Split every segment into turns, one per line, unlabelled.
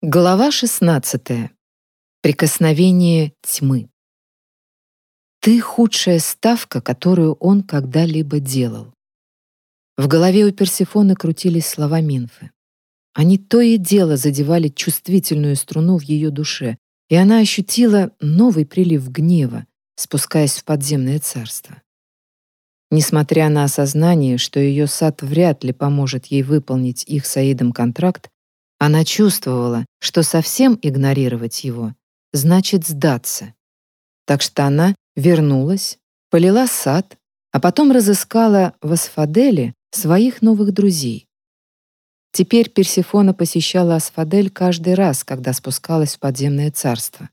Глава 16. Прикосновение тьмы. Ты худшая ставка, которую он когда-либо делал. В голове у Персефоны крутились слова Минфы. Они то и дело задевали чувствительную струну в ее душе, и она ощутила новый прилив гнева, спускаясь в подземное царство. Несмотря на осознание, что ее сад вряд ли поможет ей выполнить их с Аидом контракт, она чувствовала, что совсем игнорировать его значит сдаться. Так что она вернулась, полила сад, а потом разыскала в Асфаделе своих новых друзей. Теперь Персефона посещала Асфадель каждый раз, когда спускалась в подземное царство.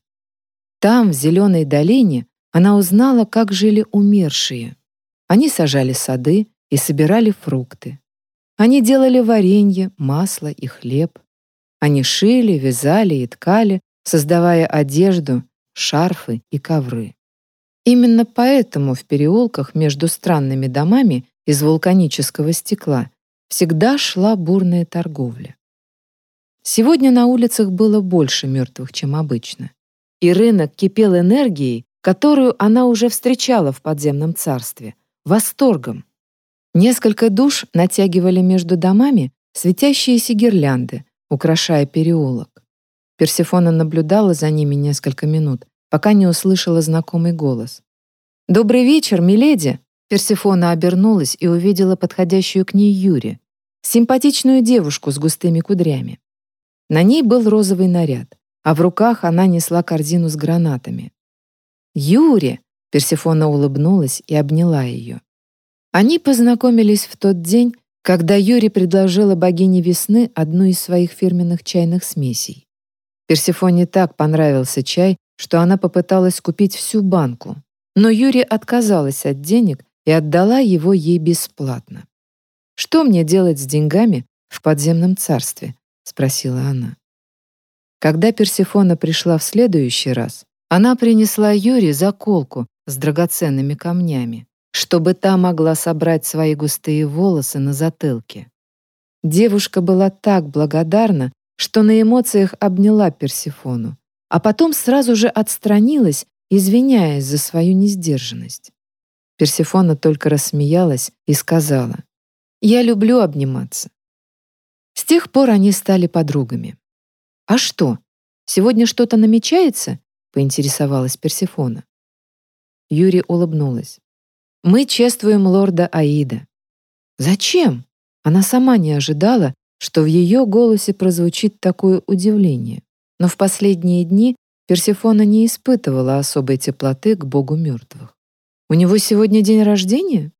Там, в зеленой долине, она узнала, как жили умершие. Они сажали сады и собирали фрукты. Они делали варенье, масло и хлеб. Они шили, вязали и ткали, создавая одежду, шарфы и ковры. Именно поэтому в переулках между странными домами из вулканического стекла всегда шла бурная торговля. Сегодня на улицах было больше мертвых, чем обычно. И рынок кипел энергией, которую она уже встречала в подземном царстве, восторгом. Несколько душ натягивали между домами светящиеся гирлянды, украшая переулок. Персефона наблюдала за ними несколько минут, пока не услышала знакомый голос. «Добрый вечер, миледи!» Персефона обернулась и увидела подходящую к ней Юри, симпатичную девушку с густыми кудрями. На ней был розовый наряд, а в руках она несла корзину с гранатами. «Юри!» — Персефона улыбнулась и обняла ее. Они познакомились в тот день, когда Юри предложила богине весны одну из своих фирменных чайных смесей. Персефоне так понравился чай, что она попыталась купить всю банку, но Юри отказалась от денег и отдала его ей бесплатно. «Что мне делать с деньгами в подземном царстве?» — спросила она. Когда Персефона пришла в следующий раз, она принесла Юри заколку с драгоценными камнями чтобы та могла собрать свои густые волосы на затылке. Девушка была так благодарна, что на эмоциях обняла Персифону, а потом сразу же отстранилась, извиняясь за свою несдержанность. Персифона только рассмеялась и сказала, «Я люблю обниматься». С тех пор они стали подругами. «А что, сегодня что-то намечается?» — поинтересовалась Персифона. Юрий улыбнулась. Мы чествуем лорда Аида. Зачем? Она сама не ожидала, что в ее голосе прозвучит такое удивление. Но в последние дни Персефона не испытывала особой теплоты к богу мертвых. У него сегодня день рождения?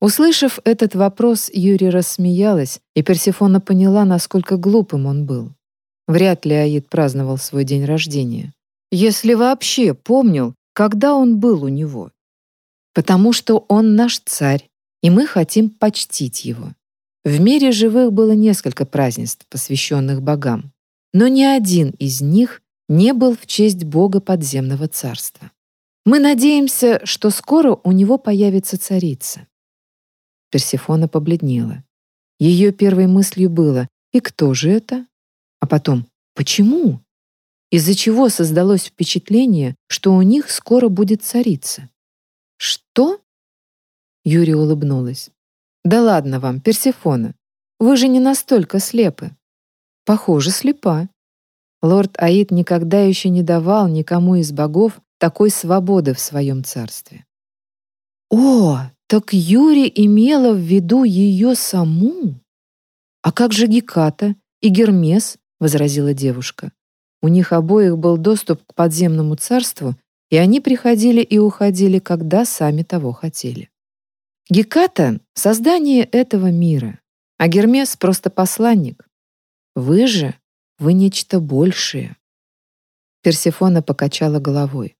Услышав этот вопрос, Юрий рассмеялась, и Персефона поняла, насколько глупым он был. Вряд ли Аид праздновал свой день рождения. Если вообще помнил, когда он был у него потому что он наш царь, и мы хотим почтить его. В мире живых было несколько празднеств, посвященных богам, но ни один из них не был в честь бога подземного царства. Мы надеемся, что скоро у него появится царица. Персефона побледнела. Ее первой мыслью было «И кто же это?» А потом «Почему?» Из-за чего создалось впечатление, что у них скоро будет царица? «Что?» Юрия улыбнулась. «Да ладно вам, Персефона. Вы же не настолько слепы». «Похоже, слепа». Лорд Аид никогда еще не давал никому из богов такой свободы в своем царстве. «О, так Юри имела в виду ее саму?» «А как же Геката и Гермес?» — возразила девушка. У них обоих был доступ к подземному царству и они приходили и уходили, когда сами того хотели. Геката — создание этого мира, а Гермес — просто посланник. Вы же, вы нечто большее. Персефона покачала головой.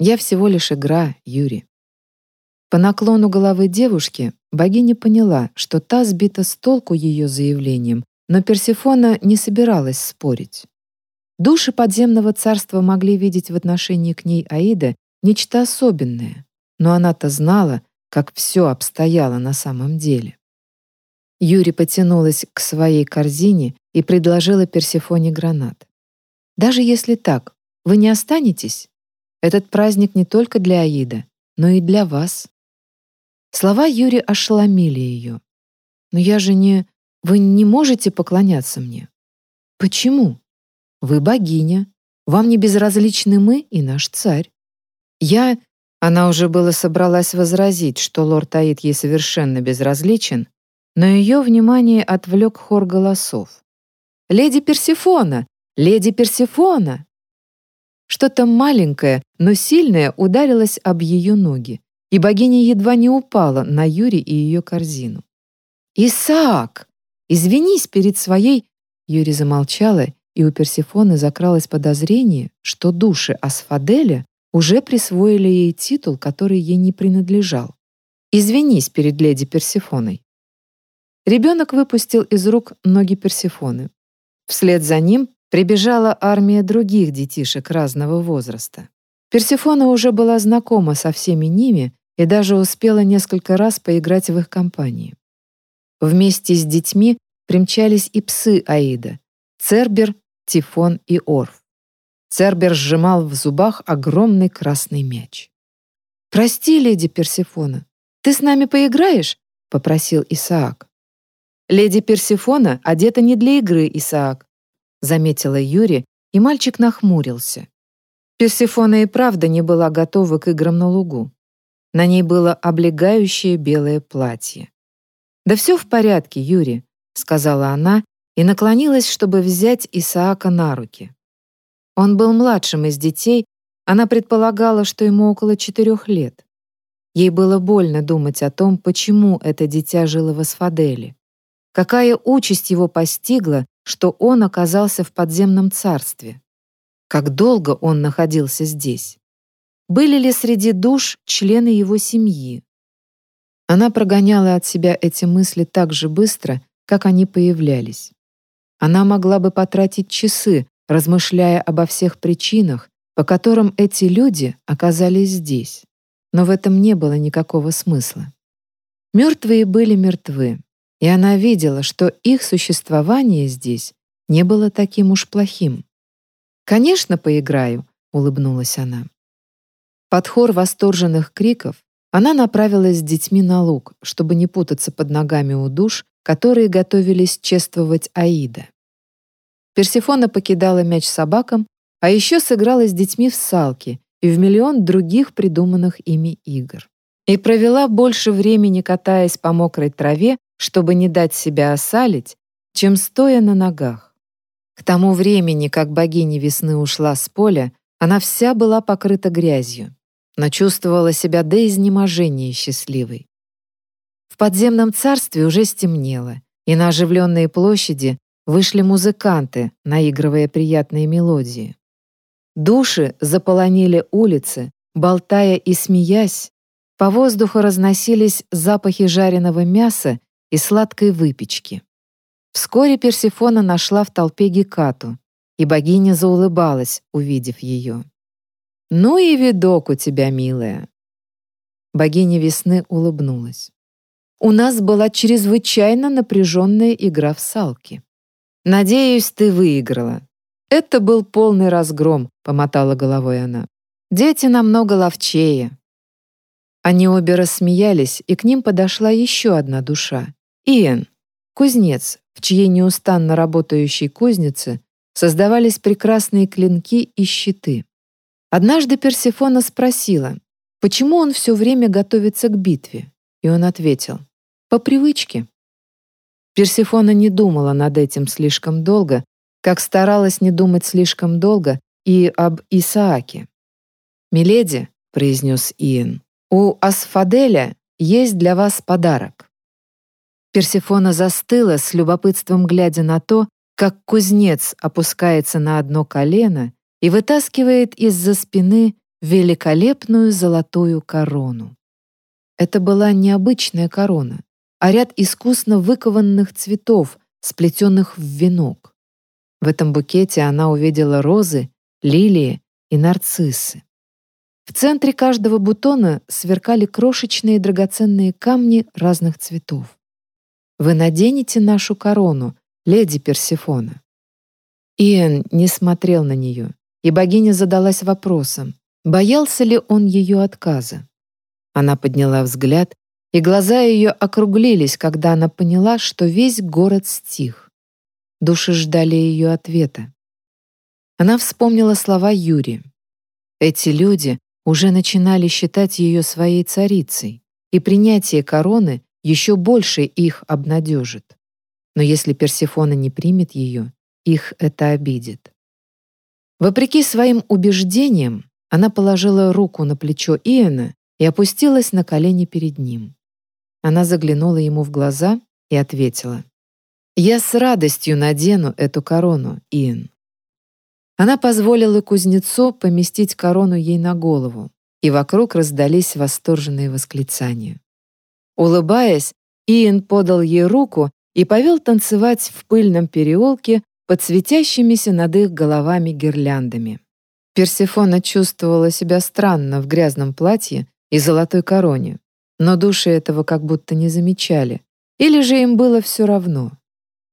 Я всего лишь игра, Юрий. По наклону головы девушки богиня поняла, что та сбита с толку ее заявлением, но Персефона не собиралась спорить. Души подземного царства могли видеть в отношении к ней Аида нечто особенное, но она-то знала, как все обстояло на самом деле. Юри потянулась к своей корзине и предложила Персефоне гранат. «Даже если так, вы не останетесь? Этот праздник не только для Аида, но и для вас». Слова Юри ошеломили ее. «Но я же не... Вы не можете поклоняться мне». «Почему? Вы богиня. Вам не безразличны мы и наш царь. Я...» Она уже было собралась возразить, что лорд Аид ей совершенно безразличен, но ее внимание отвлек хор голосов. «Леди Персифона! Леди Персифона!» Что-то маленькое, но сильное ударилось об ее ноги, и богиня едва не упала на Юри и ее корзину. «Исаак! Извинись перед своей...» Юри замолчала, и у Персифоны закралось подозрение, что души Асфаделя уже присвоили ей титул, который ей не принадлежал. «Извинись перед леди Персифоной». Ребенок выпустил из рук ноги Персифоны. Вслед за ним прибежала армия других детишек разного возраста. Персифона уже была знакома со всеми ними и даже успела несколько раз поиграть в их компании. Вместе с детьми примчались и псы Аида — Цербер, Тифон и Орф. Цербер сжимал в зубах огромный красный мяч. «Прости, леди Персифона, ты с нами поиграешь?» — попросил Исаак. «Леди Персифона одета не для игры, Исаак», — заметила Юри, и мальчик нахмурился. Персифона и правда не была готова к играм на лугу. На ней было облегающее белое платье. «Да все в порядке, Юри», — сказала она и наклонилась, чтобы взять Исаака на руки. Он был младшим из детей, она предполагала, что ему около четырех лет. Ей было больно думать о том, почему это дитя жило в Асфаделе. Какая участь его постигла, что он оказался в подземном царстве? Как долго он находился здесь? Были ли среди душ члены его семьи? Она прогоняла от себя эти мысли так же быстро, как они появлялись. Она могла бы потратить часы, размышляя обо всех причинах, по которым эти люди оказались здесь. Но в этом не было никакого смысла. Мертвые были мертвы, и она видела, что их существование здесь не было таким уж плохим. «Конечно, поиграю», — улыбнулась она. Под хор восторженных криков она направилась с детьми на луг, чтобы не путаться под ногами у душ, которые готовились чествовать Аида. Персифона покидала мяч собакам, а еще сыграла с детьми в салки и в миллион других придуманных ими игр. И провела больше времени, катаясь по мокрой траве, чтобы не дать себя осалить, чем стоя на ногах. К тому времени, как богиня весны ушла с поля, она вся была покрыта грязью, но чувствовала себя до изнеможения счастливой. В подземном царстве уже стемнело, и на оживленные площади вышли музыканты, наигрывая приятные мелодии. Души заполонили улицы, болтая и смеясь, по воздуху разносились запахи жареного мяса и сладкой выпечки. Вскоре Персифона нашла в толпе Гекату, и богиня заулыбалась, увидев ее. «Ну и видок у тебя, милая!» Богиня весны улыбнулась. «У нас была чрезвычайно напряженная игра в салки. Надеюсь, ты выиграла». «Это был полный разгром», — помотала головой она. «Дети намного ловчее». Они обе рассмеялись, и к ним подошла еще одна душа, Иэн, кузнец, в чьей неустанно работающей кузнице создавались прекрасные клинки и щиты. Однажды Персефона спросила, почему он все время готовится к битве, и он ответил, по привычке. Персефона не думала над этим слишком долго, как старалась не думать слишком долго и об Исааке. «Миледи», — произнес Иэн, — «у Асфаделя есть для вас подарок». Персефона застыла с любопытством, глядя на то, как кузнец опускается на одно колено и вытаскивает из-за спины великолепную золотую корону. Это была необычная корона, а ряд искусно выкованных цветов, сплетенных в венок. В этом букете она увидела розы, лилии и нарциссы. В центре каждого бутона сверкали крошечные драгоценные камни разных цветов. «Вы наденете нашу корону», леди Персифона. Иэн не смотрел на нее, и богиня задалась вопросом, боялся ли он ее отказа. Она подняла взгляд, и глаза ее округлились, когда она поняла, что весь город стих. Души ждали ее ответа. Она вспомнила слова Юри. Эти люди уже начинали считать ее своей царицей, и принятие короны еще больше их обнадежит. Но если Персифона не примет ее, их это обидит. Вопреки своим убеждениям, она положила руку на плечо Иэна и опустилась на колени перед ним. Она заглянула ему в глаза и ответила, «Я с радостью надену эту корону, Иэн». Она позволила кузнецу поместить корону ей на голову, и вокруг раздались восторженные восклицания. Улыбаясь, Иэн подал ей руку и повел танцевать в пыльном переулке под светящимися над их головами гирляндами. Персефона чувствовала себя странно в грязном платье и золотой короне, но души этого как будто не замечали, или же им было все равно.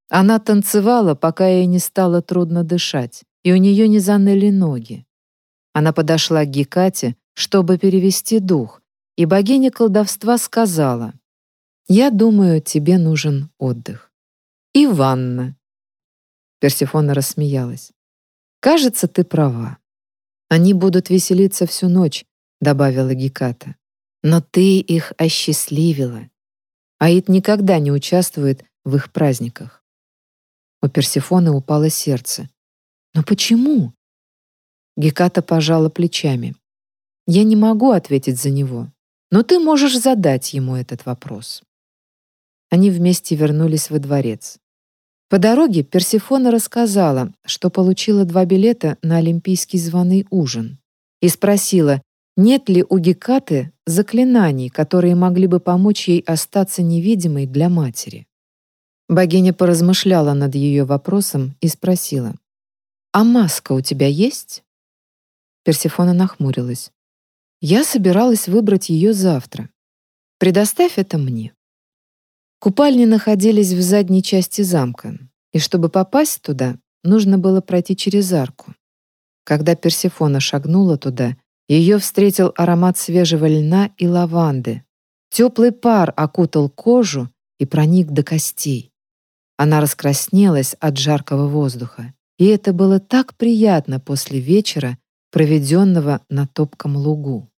Она танцевала, пока ей не стало трудно дышать, и у нее не заныли ноги. Она подошла к Гекате, чтобы перевести дух, и богиня колдовства сказала, «Я думаю, тебе нужен отдых». «И ванна». Персифона рассмеялась. «Кажется, ты права. Они будут веселиться всю ночь», — добавила Геката. «Но ты их осчастливила. Аид никогда не участвует в их праздниках». У Персифоны упало сердце. «Но почему?» Геката пожала плечами. «Я не могу ответить за него, но ты можешь задать ему этот вопрос». Они вместе вернулись во дворец. По дороге Персифона рассказала, что получила два билета на олимпийский званый ужин и спросила, нет ли у Гекаты заклинаний, которые могли бы помочь ей остаться невидимой для матери. Богиня поразмышляла над ее вопросом и спросила, «А маска у тебя есть?» Персифона нахмурилась. «Я собиралась выбрать ее завтра. Предоставь это мне». Купальни находились в задней части замка, и чтобы попасть туда, нужно было пройти через арку. Когда Персефона шагнула туда, ее встретил аромат свежего льна и лаванды. Теплый пар окутал кожу и проник до костей. Она раскраснелась от жаркого воздуха, и это было так приятно после вечера, проведенного на топком лугу.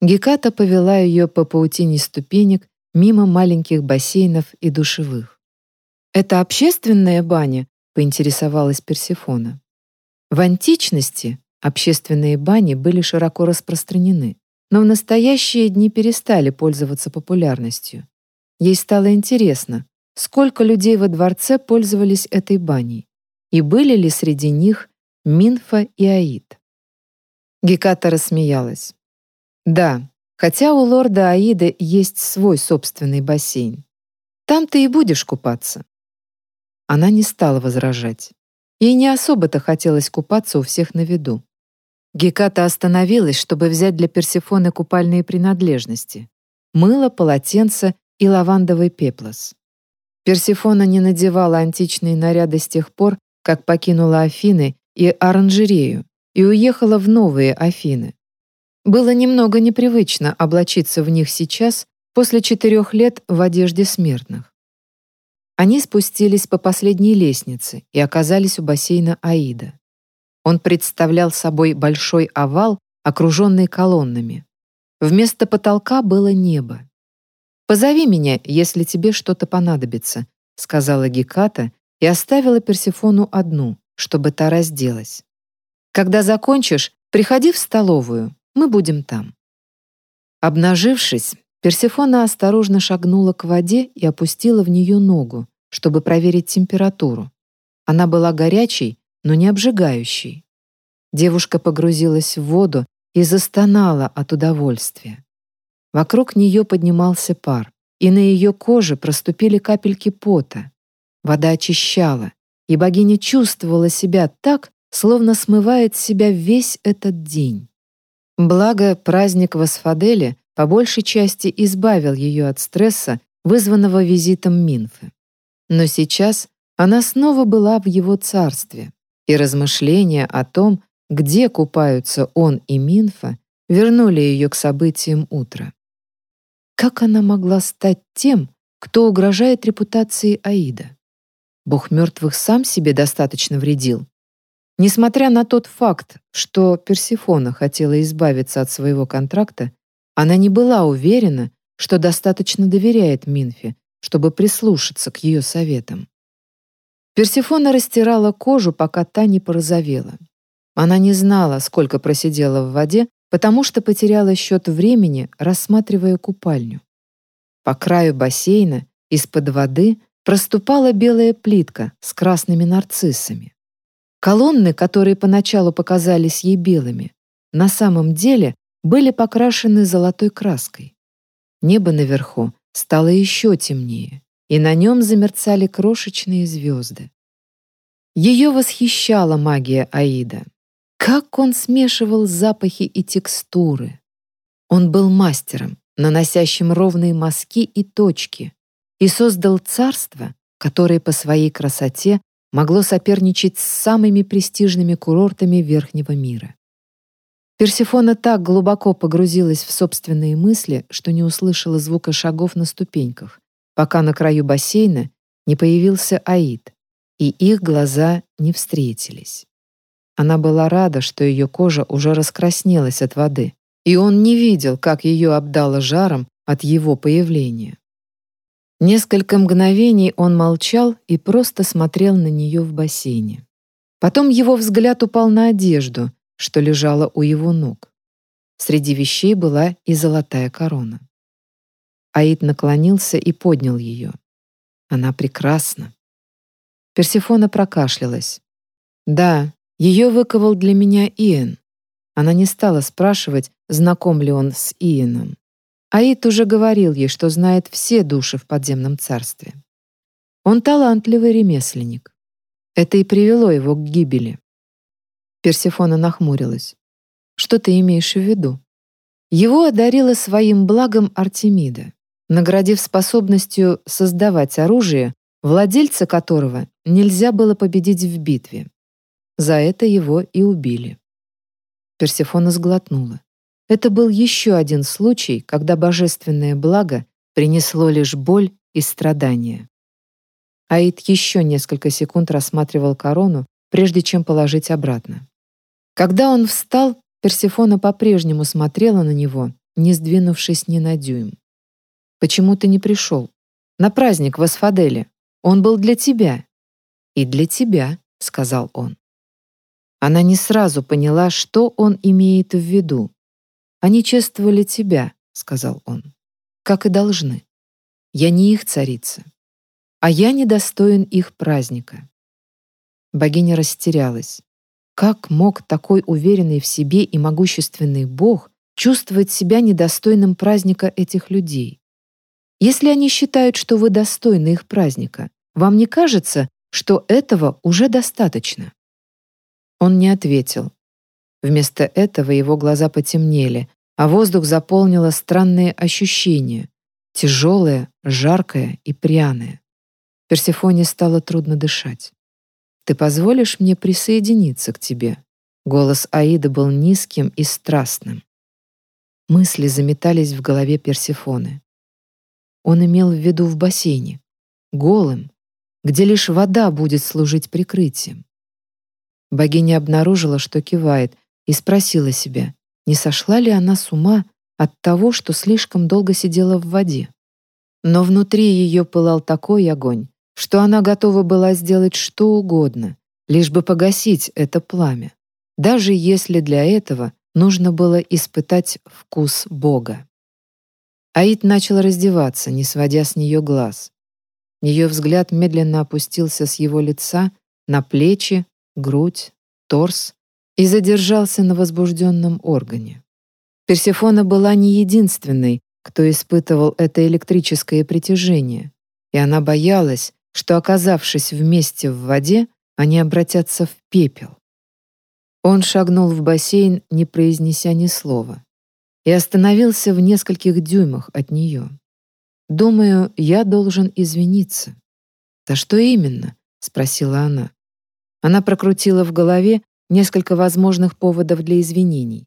Геката повела ее по паутине ступенек мимо маленьких бассейнов и душевых. «Это общественная баня?» — поинтересовалась Персефона. В античности общественные бани были широко распространены, но в настоящие дни перестали пользоваться популярностью. Ей стало интересно, сколько людей во дворце пользовались этой баней, и были ли среди них Минфа и Аид. Геката рассмеялась. «Да, Хотя у лорда Аиды есть свой собственный бассейн. Там ты и будешь купаться». Она не стала возражать. Ей не особо-то хотелось купаться у всех на виду. Геката остановилась, чтобы взять для Персефоны купальные принадлежности. Мыло, полотенце и лавандовый пеплос. Персефона не надевала античные наряды с тех пор, как покинула Афины и оранжерею и уехала в новые Афины. Было немного непривычно облачиться в них сейчас, после четырех лет в одежде смертных. Они спустились по последней лестнице и оказались у бассейна Аида. Он представлял собой большой овал, окруженный колоннами. Вместо потолка было небо. «Позови меня, если тебе что-то понадобится», — сказала Геката и оставила Персефону одну, чтобы та разделась. «Когда закончишь, приходи в столовую, мы будем там». Обнажившись, Персефона осторожно шагнула к воде и опустила в нее ногу, чтобы проверить температуру. Она была горячей, но не обжигающей. Девушка погрузилась в воду и застонала от удовольствия. Вокруг нее поднимался пар, и на ее коже проступили капельки пота. Вода очищала, и богиня чувствовала себя так, словно смывает с себя весь этот день. Благо, праздник в Асфаделе по большей части избавил ее от стресса, вызванного визитом Минфы. Но сейчас Она снова была в его царстве, и размышления о том, где купаются он и Минфа, вернули ее к событиям утра. Как она могла стать тем, кто угрожает репутации Аида? Бог мертвых сам себе достаточно вредил. Несмотря на тот факт, что Персифона хотела избавиться от своего контракта, она не была уверена, что достаточно доверяет Минфе, чтобы прислушаться к ее советам. Персифона растирала кожу, пока та не порозовела. Она не знала, сколько просидела в воде, потому что потеряла счет времени, рассматривая купальню. По краю бассейна из-под воды проступала белая плитка с красными нарциссами. Колонны, которые поначалу показались ей белыми, на самом деле были покрашены золотой краской. Небо наверху стало еще темнее, и на нем замерцали крошечные звезды. Ее восхищала магия Аида. Как он смешивал запахи и текстуры. Он был мастером, наносящим ровные мазки и точки, и создал царство, которое по своей красоте могло соперничать с самыми престижными курортами Верхнего мира. Персифона так глубоко погрузилась в собственные мысли, что не услышала звука шагов на ступеньках, пока на краю бассейна не появился Аид, и их глаза не встретились. Она была рада, что ее кожа уже раскраснелась от воды, и он не видел, как ее обдало жаром от его появления. Несколько мгновений он молчал и просто смотрел на нее в бассейне. Потом его взгляд упал на одежду, что лежала у его ног. Среди вещей была и золотая корона. Аид наклонился и поднял ее. Она прекрасна. Персефона прокашлялась. Да, ее выковал для меня Иэн. Она не стала спрашивать, знаком ли он с Иеном. Аид уже говорил ей, что знает все души в подземном царстве. Он талантливый ремесленник. Это и привело его к гибели. Персефона нахмурилась. «Что ты имеешь в виду?» Его одарила своим благом Артемида, наградив способностью создавать оружие, владельца которого нельзя было победить в битве. За это его и убили. Персефона сглотнула. Это был еще один случай, когда божественное благо принесло лишь боль и страдания. Аид еще несколько секунд рассматривал корону, прежде чем положить обратно. Когда он встал, Персефона по-прежнему смотрела на него, не сдвинувшись ни на дюйм. «Почему ты не пришел? На праздник в Асфаделе. Он был для тебя». «И для тебя», — сказал он. Она не сразу поняла, что он имеет в виду. «Они чествовали тебя», — сказал он, — «как и должны. Я не их царица, а я недостоин их праздника». Богиня растерялась. Как мог такой уверенный в себе и могущественный Бог чувствовать себя недостойным праздника этих людей? Если они считают, что вы достойны их праздника, вам не кажется, что этого уже достаточно? Он не ответил. Вместо этого его глаза потемнели, а воздух заполнило странные ощущения, тяжелое, жаркое и пряное. Персефоне стало трудно дышать. Ты позволишь мне присоединиться к тебе?» Голос Аида был низким и страстным. Мысли заметались в голове Персефоны. Он имел в виду в бассейне, голым, где лишь вода будет служить прикрытием. Богиня обнаружила, что кивает, и спросила себя, не сошла ли она с ума от того, что слишком долго сидела в воде. Но внутри ее пылал такой огонь, что она готова была сделать что угодно, лишь бы погасить это пламя, даже если для этого нужно было испытать вкус Бога. Аид начал раздеваться, не сводя с нее глаз. Ее взгляд медленно опустился с его лица на плечи, грудь, торс и задержался на возбужденном органе. Персефона была не единственной, кто испытывал это электрическое притяжение, и она боялась, что, оказавшись вместе в воде, они обратятся в пепел. Он шагнул в бассейн, не произнеся ни слова, и остановился в нескольких дюймах от нее. «Думаю, я должен извиниться». «За что именно?» — спросила она. Она прокрутила в голове несколько возможных поводов для извинений.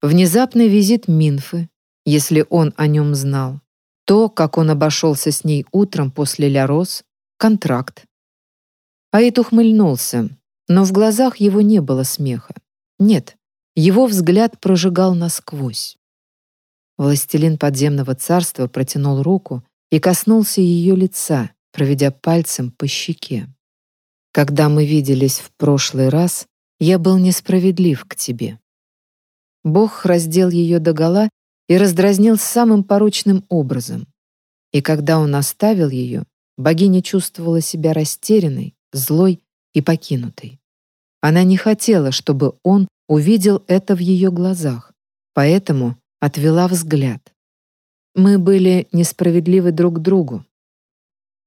Внезапный визит Минфы, если он о нем знал. То, как он обошелся с ней утром после Ля Рос, контракт. Аид ухмыльнулся, но в глазах его не было смеха. Нет, его взгляд прожигал насквозь. Властелин подземного царства протянул руку и коснулся ее лица, проведя пальцем по щеке. «Когда мы виделись в прошлый раз, я был несправедлив к тебе». Бог раздел ее догола и раздразнил самым порочным образом. И когда он оставил ее, богиня чувствовала себя растерянной, злой и покинутой. Она не хотела, чтобы он увидел это в ее глазах, поэтому отвела взгляд. Мы были несправедливы друг к другу.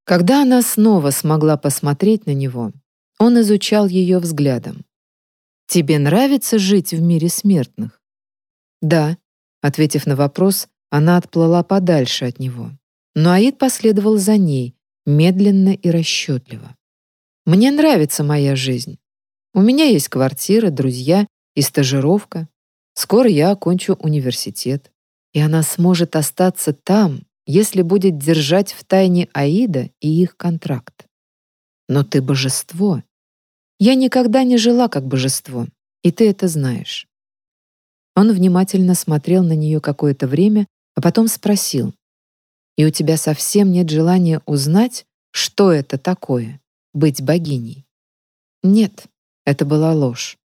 Когда она снова смогла посмотреть на него, он изучал ее взглядом. «Тебе нравится жить в мире смертных?» «Да», — ответив на вопрос, она отплыла подальше от него. Но Аид последовал за ней, медленно и расчетливо. «Мне нравится моя жизнь. У меня есть квартира, друзья и стажировка. Скоро я окончу университет, и она сможет остаться там, если будет держать в тайне Аида и их контракт. Но ты божество. Я никогда не жила как божество, и ты это знаешь. Он внимательно смотрел на нее какое-то время, а потом спросил, «И у тебя совсем нет желания узнать, что это такое — быть богиней?» Нет, это была ложь.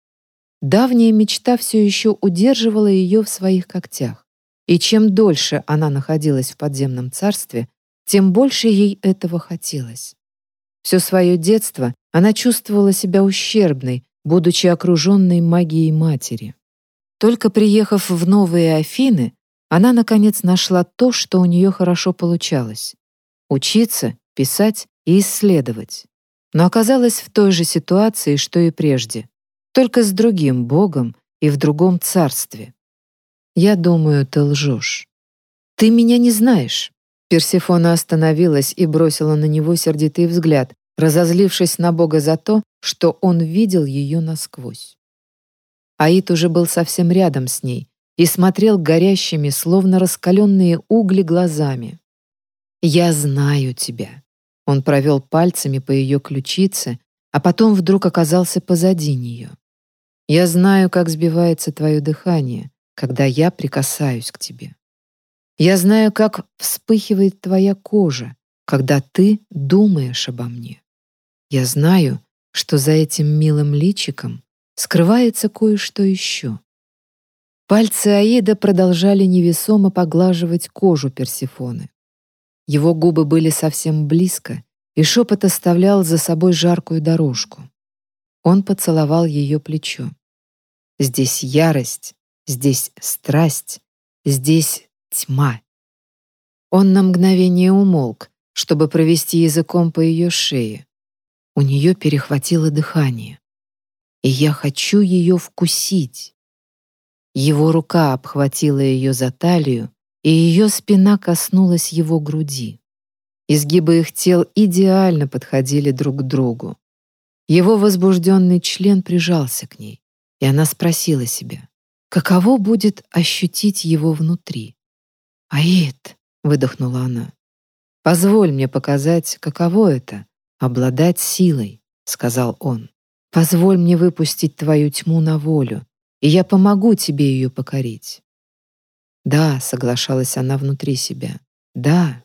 Давняя мечта все еще удерживала ее в своих когтях. И чем дольше она находилась в подземном царстве, тем больше ей этого хотелось. Все свое детство она чувствовала себя ущербной, будучи окруженной магией матери. Только приехав в новые Афины, она, наконец, нашла то, что у нее хорошо получалось — учиться, писать и исследовать. Но оказалась в той же ситуации, что и прежде только с другим Богом и в другом царстве. Я думаю, ты лжешь. Ты меня не знаешь. Персефона остановилась и бросила на него сердитый взгляд, разозлившись на Бога за то, что он видел ее насквозь. Аид уже был совсем рядом с ней и смотрел горящими, словно раскаленные угли глазами. «Я знаю тебя». Он провел пальцами по ее ключице, а потом вдруг оказался позади нее. Я знаю, как сбивается твое дыхание, когда я прикасаюсь к тебе. Я знаю, как вспыхивает твоя кожа, когда ты думаешь обо мне. Я знаю, что за этим милым личиком скрывается кое-что еще. Пальцы Аида продолжали невесомо поглаживать кожу Персифоны. Его губы были совсем близко, и шепот оставлял за собой жаркую дорожку. Он поцеловал ее плечо. Здесь ярость, здесь страсть, здесь тьма. Он на мгновение умолк, чтобы провести языком по ее шее. У нее перехватило дыхание. И я хочу ее вкусить. Его рука обхватила ее за талию, и ее спина коснулась его груди. Изгибы их тел идеально подходили друг к другу. Его возбужденный член прижался к ней и она спросила себя, каково будет ощутить его внутри. «Аид», — выдохнула она, — «позволь мне показать, каково это — обладать силой», — сказал он. «Позволь мне выпустить твою тьму на волю, и я помогу тебе ее покорить». «Да», — соглашалась она внутри себя, — «да».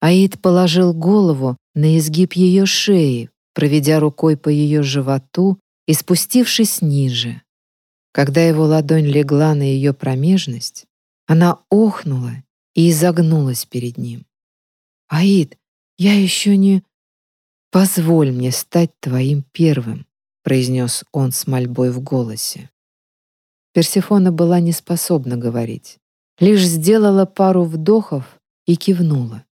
Аид положил голову на изгиб ее шеи, проведя рукой по ее животу и спустившись ниже. Когда его ладонь легла на ее промежность, она охнула и изогнулась перед ним. «Аид, я еще не...» «Позволь мне стать твоим первым», — произнес он с мольбой в голосе. Персефона была не способна говорить, лишь сделала пару вдохов и кивнула.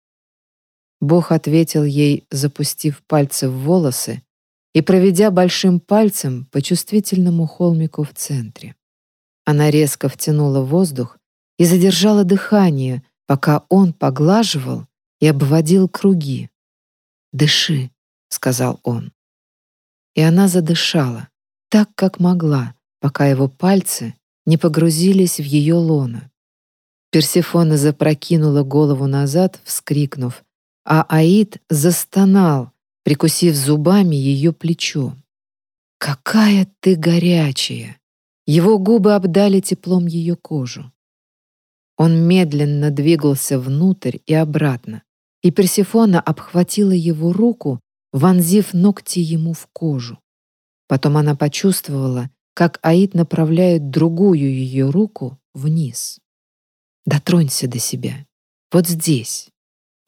Бог ответил ей, запустив пальцы в волосы и проведя большим пальцем по чувствительному холмику в центре. Она резко втянула воздух и задержала дыхание, пока он поглаживал и обводил круги. «Дыши», — сказал он. И она задышала, так, как могла, пока его пальцы не погрузились в ее лоно. Персефона запрокинула голову назад, вскрикнув, а Аид застонал, прикусив зубами ее плечо. «Какая ты горячая!» Его губы обдали теплом ее кожу. Он медленно двигался внутрь и обратно, и Персефона обхватила его руку, вонзив ногти ему в кожу. Потом она почувствовала, как Аид направляет другую ее руку вниз. «Дотронься до себя. Вот здесь».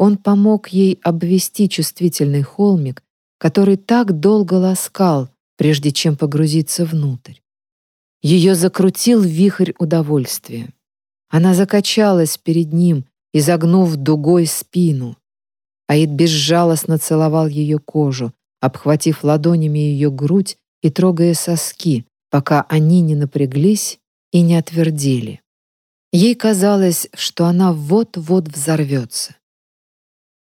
Он помог ей обвести чувствительный холмик, который так долго ласкал, прежде чем погрузиться внутрь. Ее закрутил вихрь удовольствия. Она закачалась перед ним, изогнув дугой спину. Аид безжалостно целовал ее кожу, обхватив ладонями ее грудь и трогая соски, пока они не напряглись и не отвердели. Ей казалось, что она вот-вот взорвется.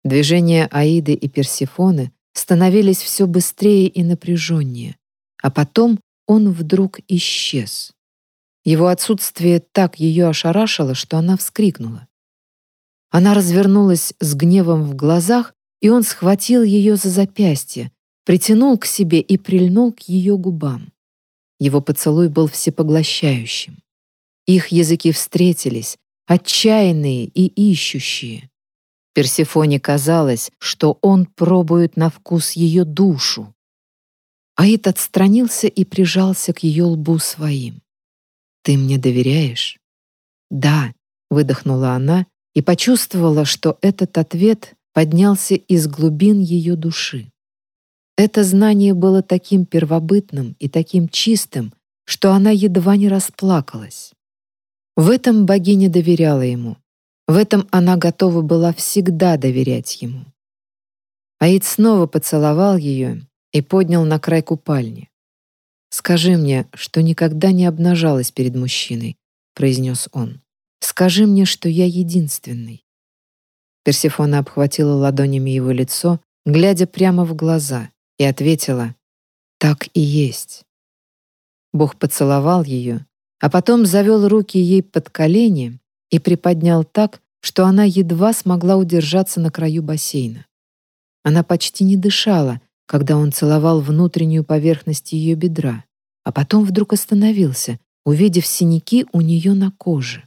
Движения Аиды и Персифоны становились все быстрее и напряженнее, а потом он вдруг исчез. Его отсутствие так ее ошарашило, что она вскрикнула. Она развернулась с гневом в глазах, и он схватил ее за запястье, притянул к себе и прильнул к ее губам. Его поцелуй был всепоглощающим. Их языки встретились, отчаянные и ищущие. Персефоне казалось, что он пробует на вкус ее душу. Аид отстранился и прижался к ее лбу своим. «Ты мне доверяешь?» «Да», — выдохнула она и почувствовала, что этот ответ поднялся из глубин ее души. Это знание было таким первобытным и таким чистым, что она едва не расплакалась. В этом богиня доверяла ему. В этом она готова была всегда доверять ему. Аид снова поцеловал ее и поднял на край купальни. «Скажи мне, что никогда не обнажалась перед мужчиной», — произнес он. «Скажи мне, что я единственный». Персефона обхватила ладонями его лицо, глядя прямо в глаза, и ответила «Так и есть». Бог поцеловал ее, а потом завел руки ей под колени и приподнял так, что она едва смогла удержаться на краю бассейна. Она почти не дышала, когда он целовал внутреннюю поверхность ее бедра, а потом вдруг остановился, увидев синяки у нее на коже.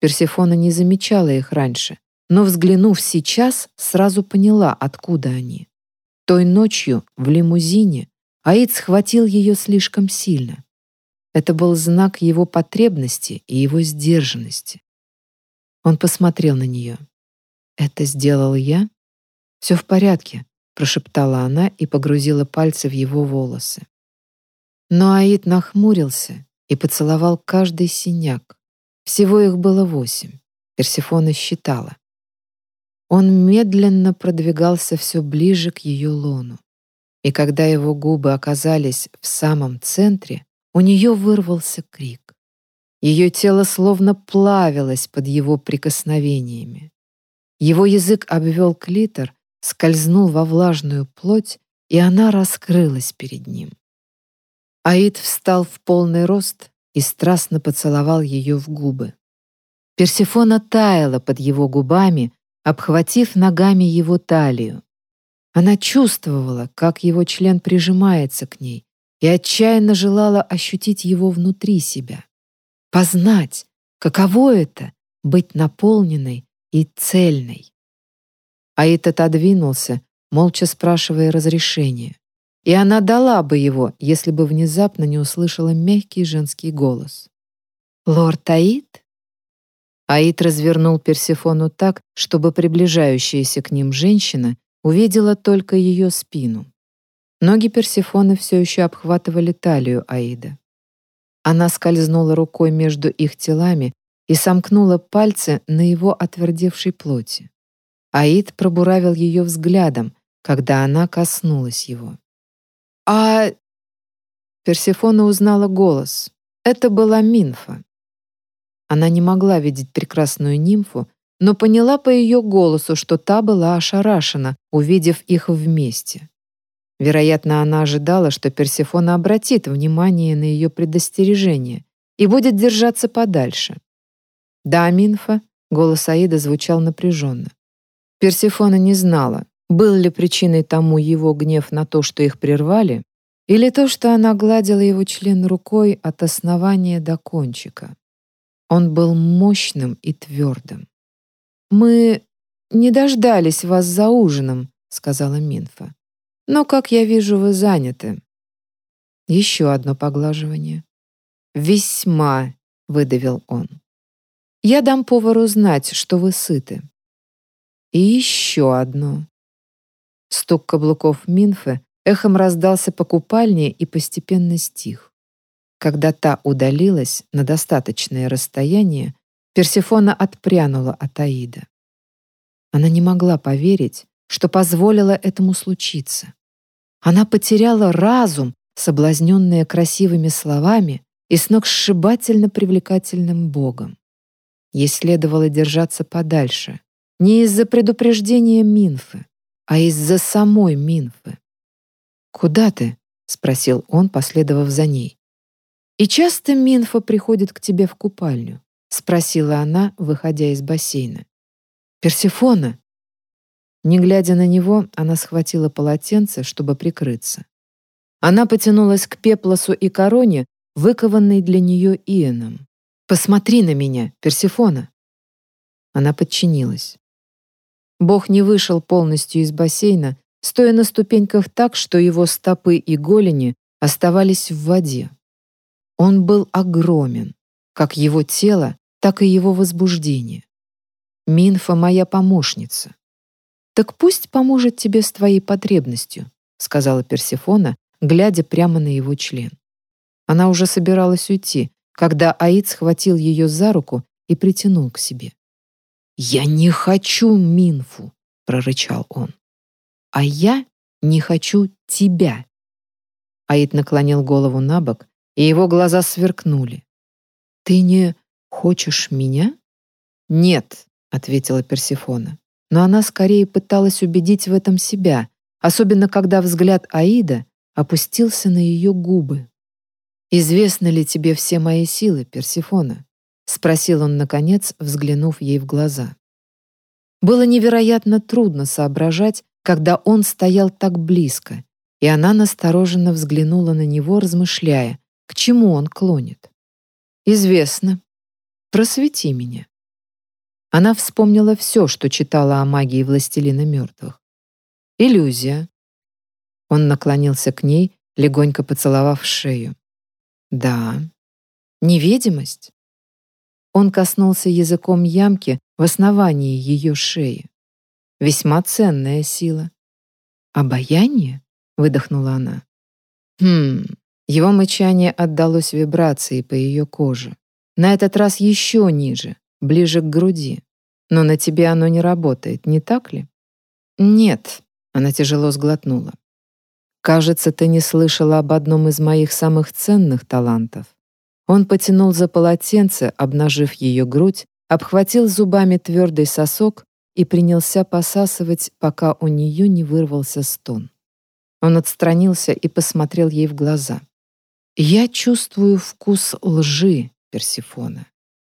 Персефона не замечала их раньше, но, взглянув сейчас, сразу поняла, откуда они. Той ночью в лимузине Аид схватил ее слишком сильно. Это был знак его потребности и его сдержанности. Он посмотрел на нее. «Это сделал я?» «Все в порядке прошептала она и погрузила пальцы в его волосы. Но Аид нахмурился и поцеловал каждый синяк. Всего их было восемь. Персефона считала. Он медленно продвигался все ближе к ее лону. И когда его губы оказались в самом центре, у нее вырвался крик. Ее тело словно плавилось под его прикосновениями. Его язык обвел клитор, скользнул во влажную плоть, и она раскрылась перед ним. Аид встал в полный рост и страстно поцеловал ее в губы. Персефона таяла под его губами, обхватив ногами его талию. Она чувствовала, как его член прижимается к ней, и отчаянно желала ощутить его внутри себя. Познать, каково это — быть наполненной и цельной. Аид отодвинулся, молча спрашивая разрешения. И она дала бы его, если бы внезапно не услышала мягкий женский голос. «Лорд Аид?» Аид развернул Персефону так, чтобы приближающаяся к ним женщина увидела только ее спину. Ноги Персефоны все еще обхватывали талию Аида. Она скользнула рукой между их телами и сомкнула пальцы на его отвердевшей плоти. Аид пробуравил ее взглядом, когда она коснулась его. «А...» Персефона узнала голос. Это была Минфа. Она не могла видеть прекрасную нимфу, но поняла по ее голосу, что та была ошарашена, увидев их вместе. Вероятно, она ожидала, что Персефона обратит внимание на ее предостережение и будет держаться подальше. «Да, Минфа», — голос Аида звучал напряженно. Персефона не знала, был ли причиной тому его гнев на то, что их прервали, или то, что она гладила его член рукой от основания до кончика. Он был мощным и твердым. «Мы не дождались вас за ужином», — сказала Минфа. «Но, как я вижу, вы заняты». Еще одно поглаживание. «Весьма», — выдавил он. «Я дам повару знать, что вы сыты». И еще одно. Стук каблуков Минфы эхом раздался по купальне и постепенно стих. Когда та удалилась на достаточное расстояние, Персефона отпрянула от Аида. Она не могла поверить, что позволила этому случиться. Она потеряла разум, соблазненная красивыми словами и сногсшибательно привлекательным Богом. Ей следовало держаться подальше, не из-за предупреждения Минфы, а из-за самой Минфы. «Куда ты?» — спросил он, последовав за ней. «И часто Минфа приходит к тебе в купальню?» — спросила она, выходя из бассейна. «Персифона!» Не глядя на него, она схватила полотенце, чтобы прикрыться. Она потянулась к пеплосу и короне, выкованной для нее Иеном. «Посмотри на меня, Персифона!» Она подчинилась. Бог не вышел полностью из бассейна, стоя на ступеньках так, что его стопы и голени оставались в воде. Он был огромен, как его тело, так и его возбуждение. Минфа моя помощница. Так пусть поможет тебе с твоей потребностью, сказала Персефона, глядя прямо на его член. Она уже собиралась уйти, когда Аид схватил ее за руку и притянул к себе. «Я не хочу Минфу!» — прорычал он. «А я не хочу тебя!» Аид наклонил голову на бок, и его глаза сверкнули. «Ты не хочешь меня?» «Нет», — ответила Персифона. Но она скорее пыталась убедить в этом себя, особенно когда взгляд Аида опустился на ее губы. «Известны ли тебе все мои силы, Персифона?» — спросил он, наконец, взглянув ей в глаза. Было невероятно трудно соображать, когда он стоял так близко, и она настороженно взглянула на него, размышляя, к чему он клонит. «Известно. Просвети меня». Она вспомнила все, что читала о магии властелина мертвых. «Иллюзия». Он наклонился к ней, легонько поцеловав шею. «Да». «Невидимость?» Он коснулся языком ямки в основании ее шеи. Весьма ценная сила. «Обаяние?» — выдохнула она. «Хм...» Его мычание отдалось вибрации по ее коже. На этот раз еще ниже, ближе к груди. Но на тебе оно не работает, не так ли? «Нет», — она тяжело сглотнула. «Кажется, ты не слышала об одном из моих самых ценных талантов. Он потянул за полотенце, обнажив ее грудь, обхватил зубами твердый сосок и принялся посасывать, пока у нее не вырвался стон. Он отстранился и посмотрел ей в глаза. «Я чувствую вкус лжи, Персифона,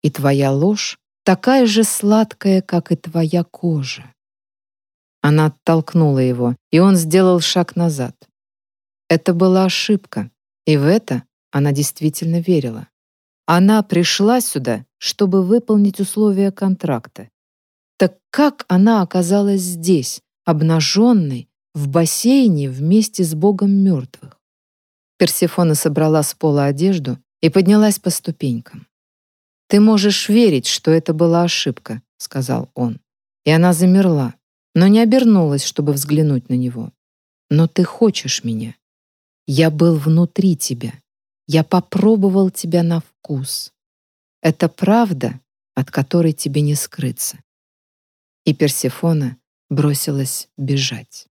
и твоя ложь такая же сладкая, как и твоя кожа». Она оттолкнула его, и он сделал шаг назад. Это была ошибка, и в это она действительно верила. Она пришла сюда, чтобы выполнить условия контракта. Так как она оказалась здесь, обнаженной, в бассейне вместе с богом мертвых? Персефона собрала с пола одежду и поднялась по ступенькам. «Ты можешь верить, что это была ошибка», — сказал он. И она замерла, но не обернулась, чтобы взглянуть на него. «Но ты хочешь меня. Я был внутри тебя. Я попробовал тебя на вкус. Это правда, от которой тебе не скрыться. И Персефона бросилась бежать.